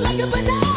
like a banana.